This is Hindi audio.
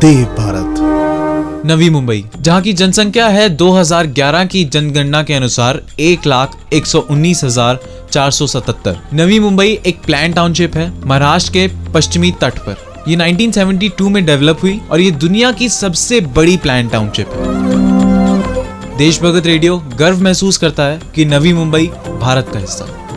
देव भारत। नवी मुंबई, जहाँ की जनसंख्या है 2011 की जनगणना के अनुसार एक लाख एक सौ उन्नीस हज़ार चार सौ सतहत्तर। नवी मुंबई एक प्लान टाउनशिप है, महाराष्ट्र के पश्चिमी तट पर। ये 1972 में डेवलप हुई और ये दुनिया की सबसे बड़ी प्लान टाउनशिप है। देशभगत रेडियो गर्व महसूस करता है कि नवी मुंबई भारत का हिस्सा है।